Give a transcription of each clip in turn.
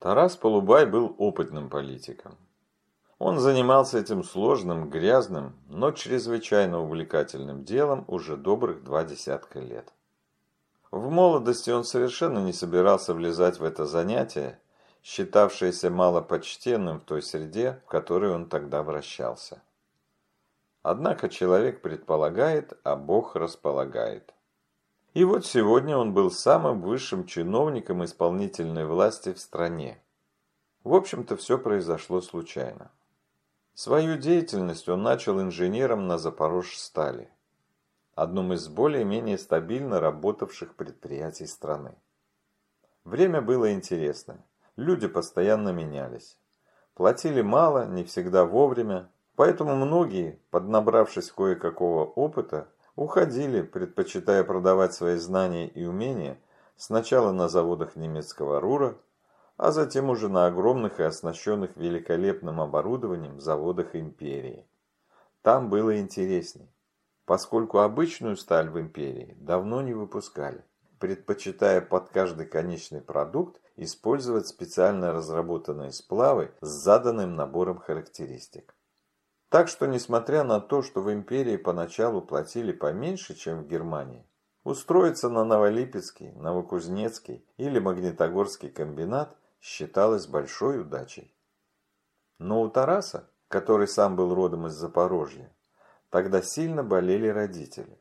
Тарас Полубай был опытным политиком. Он занимался этим сложным, грязным, но чрезвычайно увлекательным делом уже добрых два десятка лет. В молодости он совершенно не собирался влезать в это занятие, считавшееся малопочтенным в той среде, в которой он тогда вращался. Однако человек предполагает, а Бог располагает. И вот сегодня он был самым высшим чиновником исполнительной власти в стране. В общем-то, все произошло случайно. Свою деятельность он начал инженером на Запорожстали, одном из более-менее стабильно работавших предприятий страны. Время было интересное, люди постоянно менялись. Платили мало, не всегда вовремя, поэтому многие, поднабравшись кое-какого опыта, уходили, предпочитая продавать свои знания и умения сначала на заводах немецкого РУРа, а затем уже на огромных и оснащенных великолепным оборудованием заводах империи. Там было интересней, поскольку обычную сталь в империи давно не выпускали, предпочитая под каждый конечный продукт использовать специально разработанные сплавы с заданным набором характеристик. Так что, несмотря на то, что в империи поначалу платили поменьше, чем в Германии, устроиться на Новолипецкий, Новокузнецкий или Магнитогорский комбинат считалось большой удачей. Но у Тараса, который сам был родом из Запорожья, тогда сильно болели родители.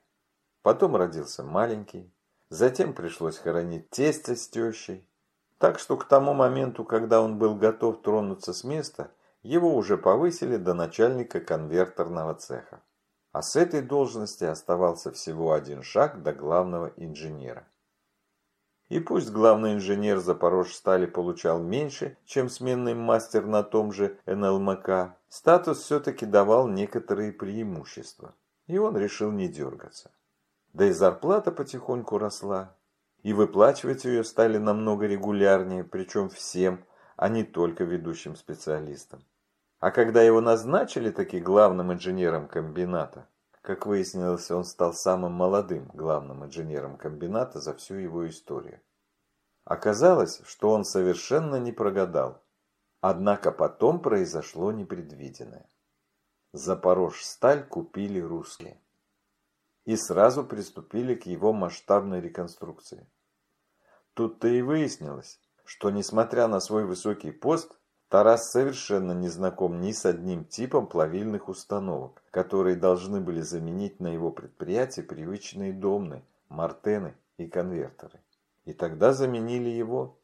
Потом родился маленький, затем пришлось хоронить тестя с тещей. Так что к тому моменту, когда он был готов тронуться с места, его уже повысили до начальника конвертерного цеха. А с этой должности оставался всего один шаг до главного инженера. И пусть главный инженер Запорожстали получал меньше, чем сменный мастер на том же НЛМК, статус все-таки давал некоторые преимущества, и он решил не дергаться. Да и зарплата потихоньку росла, и выплачивать ее стали намного регулярнее, причем всем, а не только ведущим специалистам. А когда его назначили таки главным инженером комбината, как выяснилось, он стал самым молодым главным инженером комбината за всю его историю. Оказалось, что он совершенно не прогадал. Однако потом произошло непредвиденное. Запорожсталь купили русские. И сразу приступили к его масштабной реконструкции. Тут-то и выяснилось, что несмотря на свой высокий пост, Тарас совершенно не знаком ни с одним типом плавильных установок, которые должны были заменить на его предприятии привычные домны, мартены и конвертеры. И тогда заменили его.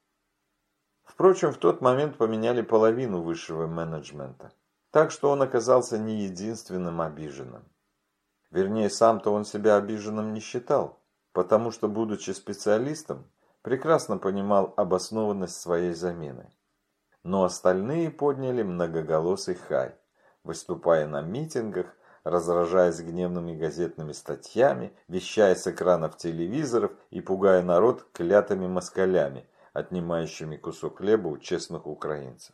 Впрочем, в тот момент поменяли половину высшего менеджмента, так что он оказался не единственным обиженным. Вернее, сам-то он себя обиженным не считал, потому что, будучи специалистом, прекрасно понимал обоснованность своей замены но остальные подняли многоголосый хай, выступая на митингах, разражаясь гневными газетными статьями, вещая с экранов телевизоров и пугая народ клятыми москалями, отнимающими кусок хлеба у честных украинцев.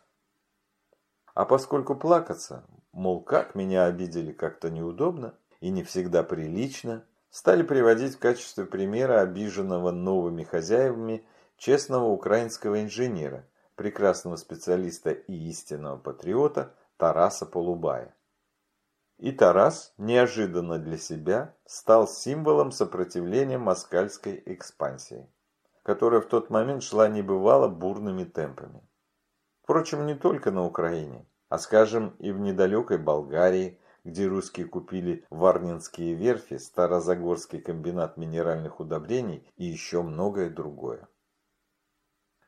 А поскольку плакаться, мол, как меня обидели как-то неудобно и не всегда прилично, стали приводить в качестве примера обиженного новыми хозяевами честного украинского инженера, прекрасного специалиста и истинного патриота Тараса Полубая. И Тарас, неожиданно для себя, стал символом сопротивления москальской экспансии, которая в тот момент шла небывало бурными темпами. Впрочем, не только на Украине, а, скажем, и в недалекой Болгарии, где русские купили Варнинские верфи, Старозагорский комбинат минеральных удобрений и еще многое другое.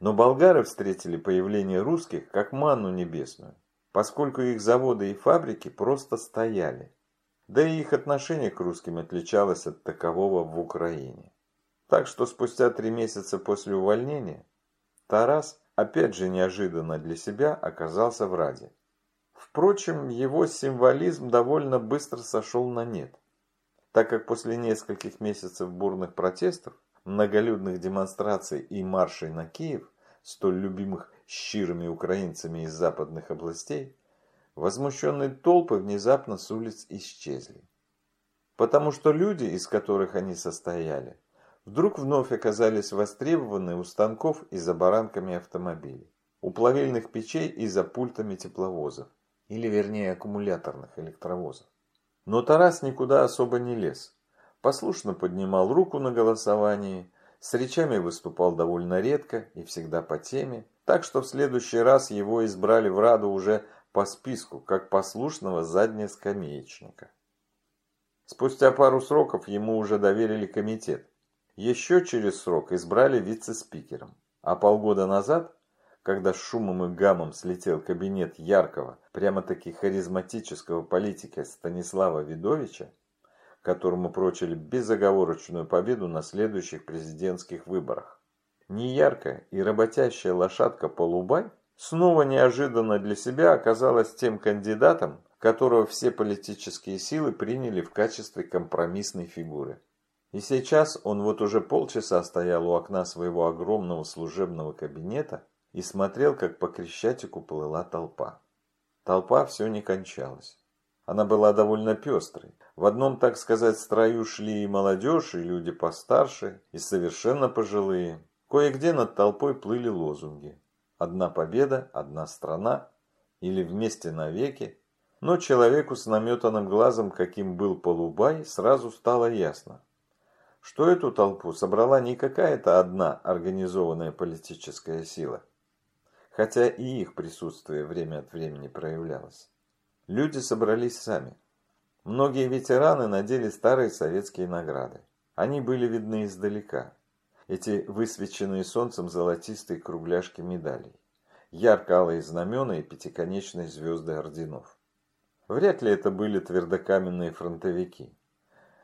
Но болгары встретили появление русских как манну небесную, поскольку их заводы и фабрики просто стояли. Да и их отношение к русским отличалось от такового в Украине. Так что спустя три месяца после увольнения Тарас, опять же неожиданно для себя, оказался в Раде. Впрочем, его символизм довольно быстро сошел на нет, так как после нескольких месяцев бурных протестов, многолюдных демонстраций и маршей на Киев, столь любимых щирыми украинцами из западных областей, возмущенные толпы внезапно с улиц исчезли. Потому что люди, из которых они состояли, вдруг вновь оказались востребованы у станков и за баранками автомобилей. у плавильных печей и за пультами тепловозов, или вернее аккумуляторных электровозов. Но Тарас никуда особо не лез. Послушно поднимал руку на голосовании, с речами выступал довольно редко и всегда по теме, так что в следующий раз его избрали в Раду уже по списку, как послушного заднескамеечника. Спустя пару сроков ему уже доверили комитет. Еще через срок избрали вице-спикером. А полгода назад, когда с шумом и гамом слетел кабинет яркого, прямо-таки харизматического политика Станислава Видовича, которому прочили безоговорочную победу на следующих президентских выборах, неяркая и работящая лошадка Полубай снова неожиданно для себя оказалась тем кандидатом, которого все политические силы приняли в качестве компромиссной фигуры. И сейчас он вот уже полчаса стоял у окна своего огромного служебного кабинета и смотрел, как по Крещатику плыла толпа. Толпа все не кончалась. Она была довольно пестрой. В одном, так сказать, строю шли и молодежь, и люди постарше, и совершенно пожилые. Кое-где над толпой плыли лозунги. «Одна победа, одна страна» или «Вместе навеки», но человеку с наметанным глазом, каким был Полубай, сразу стало ясно, что эту толпу собрала не какая-то одна организованная политическая сила, хотя и их присутствие время от времени проявлялось. Люди собрались сами. Многие ветераны надели старые советские награды. Они были видны издалека. Эти высвеченные солнцем золотистые кругляшки медалей, ярко-алые знамена и пятиконечные звезды орденов. Вряд ли это были твердокаменные фронтовики.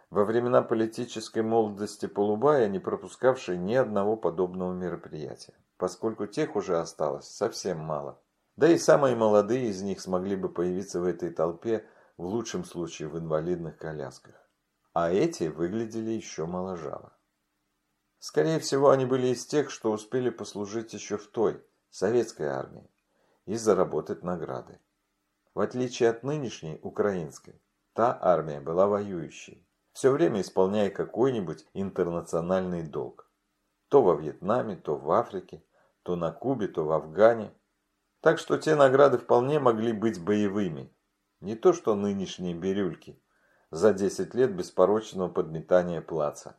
Во времена политической молодости Полубая, не пропускавшие ни одного подобного мероприятия, поскольку тех уже осталось совсем мало. Да и самые молодые из них смогли бы появиться в этой толпе, в лучшем случае в инвалидных колясках. А эти выглядели еще моложаво. Скорее всего, они были из тех, что успели послужить еще в той, советской армии, и заработать награды. В отличие от нынешней украинской, та армия была воюющей, все время исполняя какой-нибудь интернациональный долг. То во Вьетнаме, то в Африке, то на Кубе, то в Афгане. Так что те награды вполне могли быть боевыми. Не то что нынешние бирюльки за 10 лет беспорочного подметания плаца.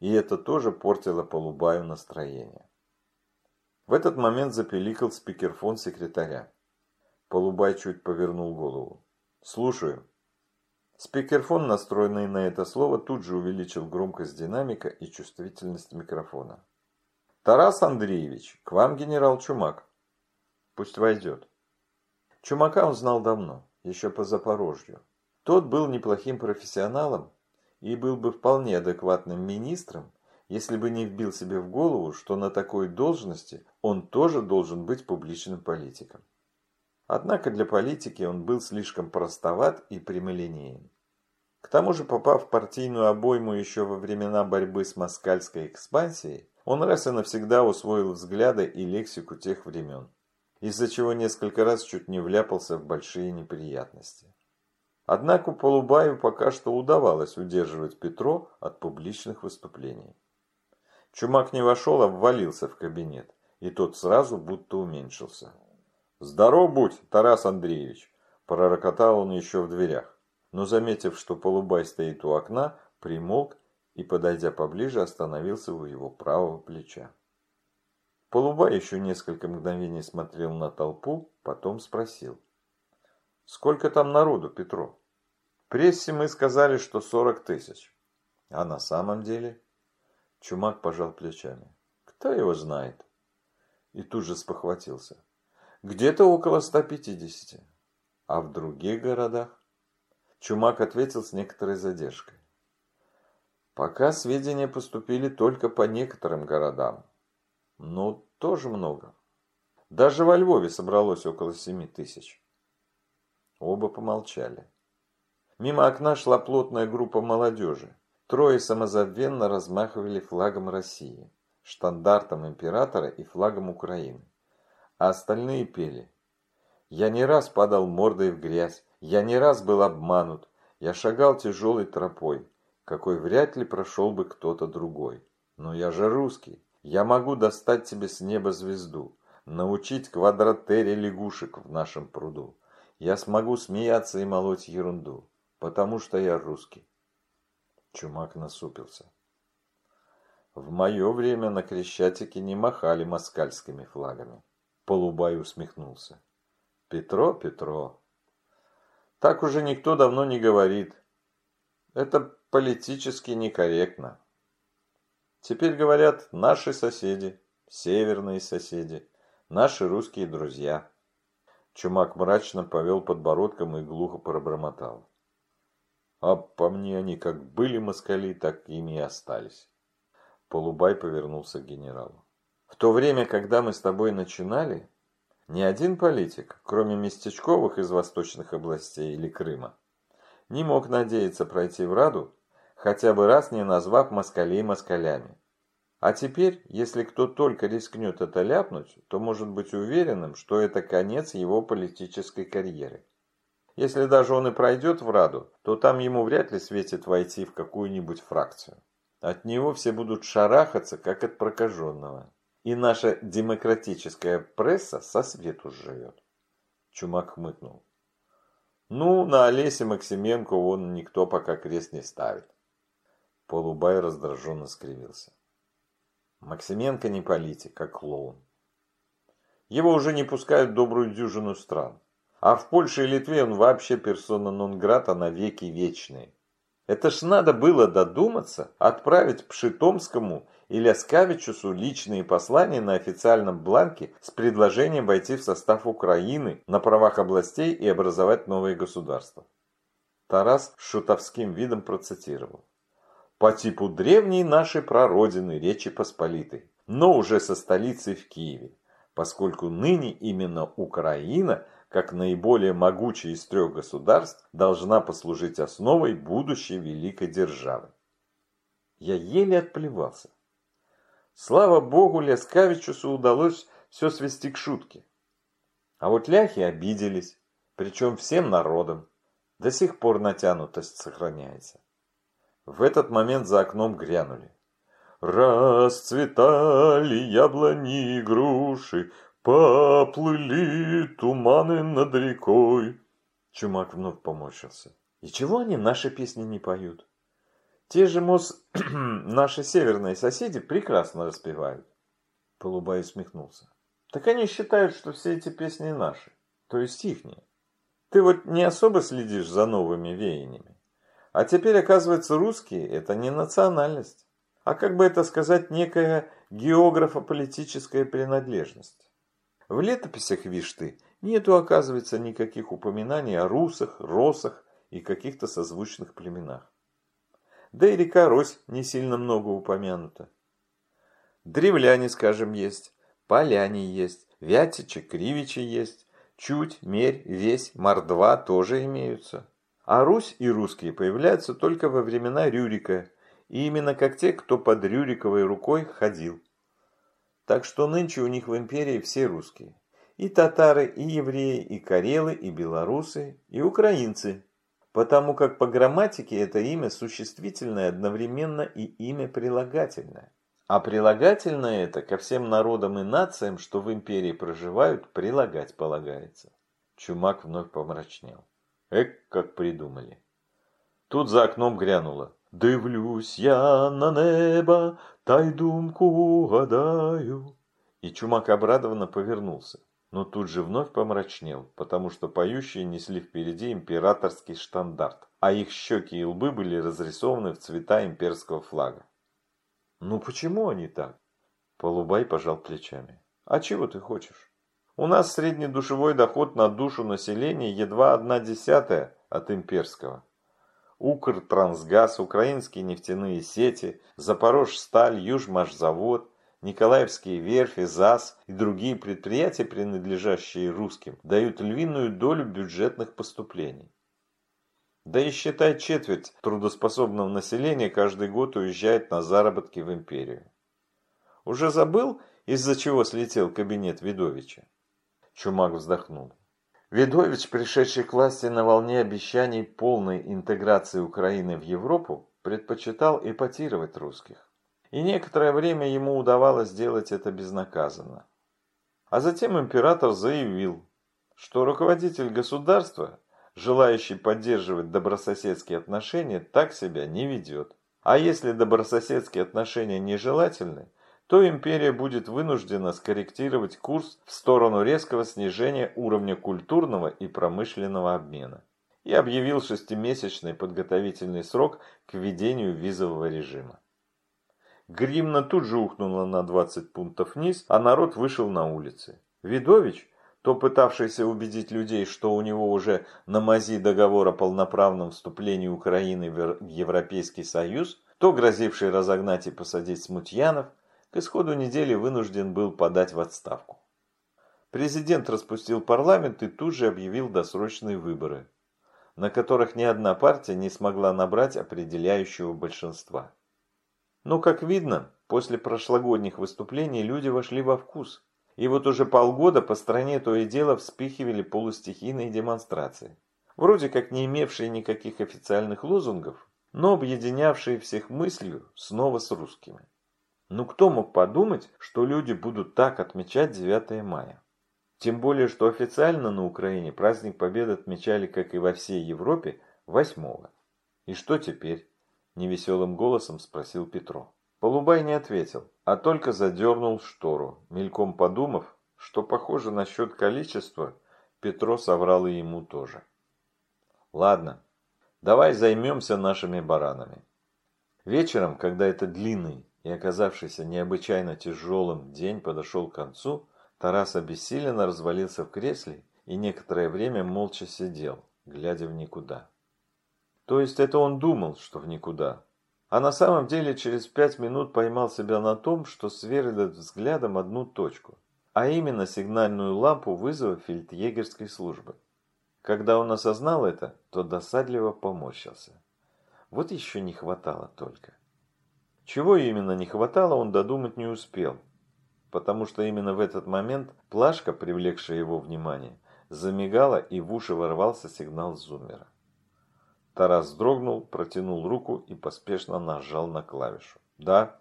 И это тоже портило Полубаю настроение. В этот момент запеликал спикерфон секретаря. Полубай чуть повернул голову. «Слушаю». Спикерфон, настроенный на это слово, тут же увеличил громкость динамика и чувствительность микрофона. «Тарас Андреевич, к вам генерал Чумак». «Пусть войдет». Чумака он знал давно, еще по Запорожью. Тот был неплохим профессионалом и был бы вполне адекватным министром, если бы не вбил себе в голову, что на такой должности он тоже должен быть публичным политиком. Однако для политики он был слишком простоват и прямолинеен. К тому же, попав в партийную обойму еще во времена борьбы с москальской экспансией, он раз и навсегда усвоил взгляды и лексику тех времен, из-за чего несколько раз чуть не вляпался в большие неприятности. Однако Полубаю пока что удавалось удерживать Петро от публичных выступлений. Чумак не вошел, а ввалился в кабинет, и тот сразу будто уменьшился. «Здоров будь, Тарас Андреевич!» – пророкотал он еще в дверях. Но, заметив, что Полубай стоит у окна, примолк и, подойдя поближе, остановился у его правого плеча. Полубай еще несколько мгновений смотрел на толпу, потом спросил. «Сколько там народу, Петро?» «Прессе мы сказали, что сорок тысяч». «А на самом деле?» Чумак пожал плечами. «Кто его знает?» И тут же спохватился. Где-то около 150. А в других городах? Чумак ответил с некоторой задержкой. Пока сведения поступили только по некоторым городам. Но тоже много. Даже во Львове собралось около 7 тысяч. Оба помолчали. Мимо окна шла плотная группа молодежи. Трое самозабвенно размахивали флагом России, штандартом императора и флагом Украины а остальные пели. Я не раз падал мордой в грязь, я не раз был обманут, я шагал тяжелой тропой, какой вряд ли прошел бы кто-то другой. Но я же русский, я могу достать тебе с неба звезду, научить квадратере лягушек в нашем пруду. Я смогу смеяться и молоть ерунду, потому что я русский. Чумак насупился. В мое время на Крещатике не махали москальскими флагами. Полубай усмехнулся. Петро, Петро. Так уже никто давно не говорит. Это политически некорректно. Теперь говорят наши соседи, северные соседи, наши русские друзья. Чумак мрачно повел подбородком и глухо пробормотал. А по мне они как были москали, так ими и остались. Полубай повернулся к генералу. В то время, когда мы с тобой начинали, ни один политик, кроме местечковых из восточных областей или Крыма, не мог надеяться пройти в Раду, хотя бы раз не назвав москалей москалями. А теперь, если кто только рискнет это ляпнуть, то может быть уверенным, что это конец его политической карьеры. Если даже он и пройдет в Раду, то там ему вряд ли светит войти в какую-нибудь фракцию. От него все будут шарахаться, как от прокаженного. И наша демократическая пресса со свету живет. Чумак хмыкнул. Ну, на Олесе Максименко он никто пока крест не ставит. Полубай раздраженно скривился. Максименко не политик, а клоун. Его уже не пускают добрую дюжину стран. А в Польше и Литве он вообще персона нон-грата на веки вечные. Это ж надо было додуматься отправить Пшитомскому и Ляскавичусу личные послания на официальном бланке с предложением войти в состав Украины на правах областей и образовать новое государство. Тарас с шутовским видом процитировал. По типу древней нашей прародины Речи Посполитой, но уже со столицей в Киеве, поскольку ныне именно Украина – как наиболее могучая из трех государств, должна послужить основой будущей великой державы. Я еле отплевался. Слава богу, Лескавичусу удалось все свести к шутке. А вот ляхи обиделись, причем всем народом. До сих пор натянутость сохраняется. В этот момент за окном грянули. Расцветали яблони и груши, Поплыли туманы над рекой. Чумак вновь поморщился. И чего они наши песни не поют? Те же мос... наши северные соседи прекрасно распевают. Полубай усмехнулся. Так они считают, что все эти песни наши, то есть ихние. Ты вот не особо следишь за новыми веяниями. А теперь, оказывается, русские – это не национальность, а как бы это сказать, некая географо-политическая принадлежность. В летописях, вишь ты, нету, оказывается, никаких упоминаний о русах, росах и каких-то созвучных племенах. Да и река Рось не сильно много упомянута. Древляне, скажем, есть, поляне есть, вятичи, кривичи есть, чуть, мерь, весь, мордва тоже имеются. А Русь и русские появляются только во времена Рюрика, и именно как те, кто под Рюриковой рукой ходил. Так что нынче у них в империи все русские. И татары, и евреи, и карелы, и белорусы, и украинцы. Потому как по грамматике это имя существительное одновременно и имя прилагательное. А прилагательное это ко всем народам и нациям, что в империи проживают, прилагать полагается. Чумак вновь помрачнел. Эк, как придумали. Тут за окном грянуло. Дивлюсь я на небо, та й думку гадаю. И Чумак обрадованно повернулся, но тут же вновь помрачнел, потому что поющие несли впереди императорский штандарт, а их щеки и лбы были разрисованы в цвета имперского флага. «Ну почему они так?» Полубай пожал плечами. «А чего ты хочешь? У нас средний душевой доход на душу населения едва одна десятая от имперского. Укртрансгаз, украинские нефтяные сети, Запорожсталь, Южмашзавод, Николаевские верфи, ЗАЗ и другие предприятия, принадлежащие русским, дают львиную долю бюджетных поступлений. Да и считай четверть трудоспособного населения каждый год уезжает на заработки в империю. Уже забыл, из-за чего слетел кабинет Видовича? Чумак вздохнул. Ведович, пришедший к власти на волне обещаний полной интеграции Украины в Европу, предпочитал эпатировать русских. И некоторое время ему удавалось сделать это безнаказанно. А затем император заявил, что руководитель государства, желающий поддерживать добрососедские отношения, так себя не ведет. А если добрососедские отношения нежелательны, то империя будет вынуждена скорректировать курс в сторону резкого снижения уровня культурного и промышленного обмена и объявил шестимесячный подготовительный срок к введению визового режима. Гримна тут же ухнула на 20 пунктов вниз, а народ вышел на улицы. Видович, то пытавшийся убедить людей, что у него уже на мази договор о полноправном вступлении Украины в Европейский Союз, то грозивший разогнать и посадить смутьянов, к исходу недели вынужден был подать в отставку. Президент распустил парламент и тут же объявил досрочные выборы, на которых ни одна партия не смогла набрать определяющего большинства. Но, как видно, после прошлогодних выступлений люди вошли во вкус. И вот уже полгода по стране то и дело вспыхивали полустихийные демонстрации. Вроде как не имевшие никаких официальных лозунгов, но объединявшие всех мыслью снова с русскими. Ну кто мог подумать, что люди будут так отмечать 9 мая? Тем более, что официально на Украине праздник Победы отмечали, как и во всей Европе, 8 -го. И что теперь? Невеселым голосом спросил Петро. Полубай не ответил, а только задернул штору, мельком подумав, что, похоже, насчет количества Петро соврал и ему тоже. Ладно, давай займемся нашими баранами. Вечером, когда этот длинный и оказавшийся необычайно тяжелым день подошел к концу, Тарас обессиленно развалился в кресле и некоторое время молча сидел, глядя в никуда. То есть это он думал, что в никуда. А на самом деле через пять минут поймал себя на том, что сверлит взглядом одну точку, а именно сигнальную лампу вызова фельдъегерской службы. Когда он осознал это, то досадливо поморщился. Вот еще не хватало только. Чего именно не хватало, он додумать не успел, потому что именно в этот момент плашка, привлекшая его внимание, замигала и в уши ворвался сигнал зуммера. Тарас вздрогнул, протянул руку и поспешно нажал на клавишу. «Да?»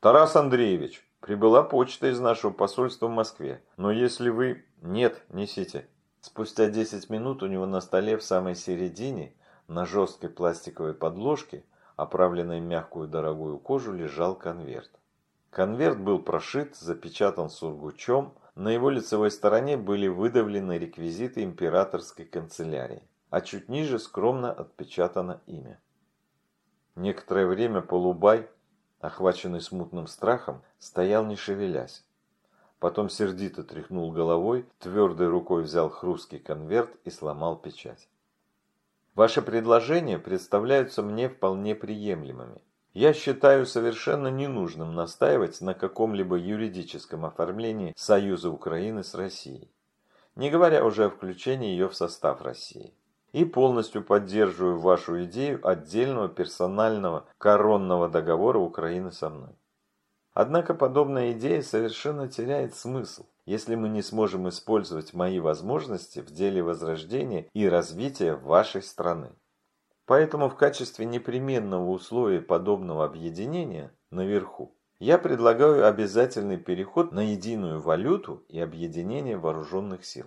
«Тарас Андреевич, прибыла почта из нашего посольства в Москве, но если вы...» «Нет, несите». Спустя 10 минут у него на столе в самой середине, на жесткой пластиковой подложке, оправленной в мягкую дорогую кожу, лежал конверт. Конверт был прошит, запечатан сургучом, на его лицевой стороне были выдавлены реквизиты императорской канцелярии, а чуть ниже скромно отпечатано имя. Некоторое время Полубай, охваченный смутным страхом, стоял не шевелясь. Потом сердито тряхнул головой, твердой рукой взял хрусткий конверт и сломал печать. Ваши предложения представляются мне вполне приемлемыми. Я считаю совершенно ненужным настаивать на каком-либо юридическом оформлении союза Украины с Россией, не говоря уже о включении ее в состав России. И полностью поддерживаю вашу идею отдельного персонального коронного договора Украины со мной. Однако подобная идея совершенно теряет смысл, если мы не сможем использовать мои возможности в деле возрождения и развития вашей страны. Поэтому в качестве непременного условия подобного объединения наверху я предлагаю обязательный переход на единую валюту и объединение вооруженных сил.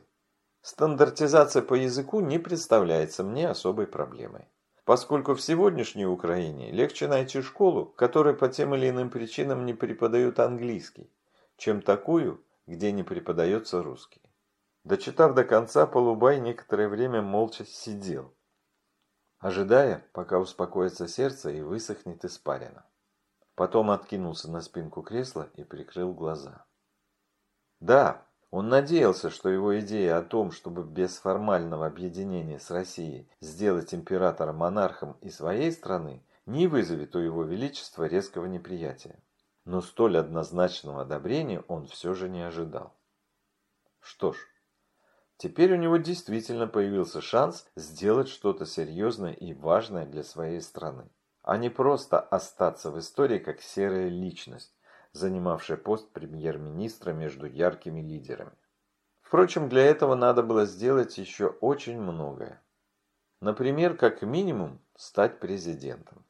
Стандартизация по языку не представляется мне особой проблемой. Поскольку в сегодняшней Украине легче найти школу, которая по тем или иным причинам не преподает английский, чем такую, где не преподается русский. Дочитав до конца, Полубай некоторое время молча сидел, ожидая, пока успокоится сердце и высохнет испарина. Потом откинулся на спинку кресла и прикрыл глаза. Да, он надеялся, что его идея о том, чтобы без формального объединения с Россией сделать императора монархом и своей страны, не вызовет у его величества резкого неприятия но столь однозначного одобрения он все же не ожидал. Что ж, теперь у него действительно появился шанс сделать что-то серьезное и важное для своей страны, а не просто остаться в истории как серая личность, занимавшая пост премьер-министра между яркими лидерами. Впрочем, для этого надо было сделать еще очень многое. Например, как минимум, стать президентом.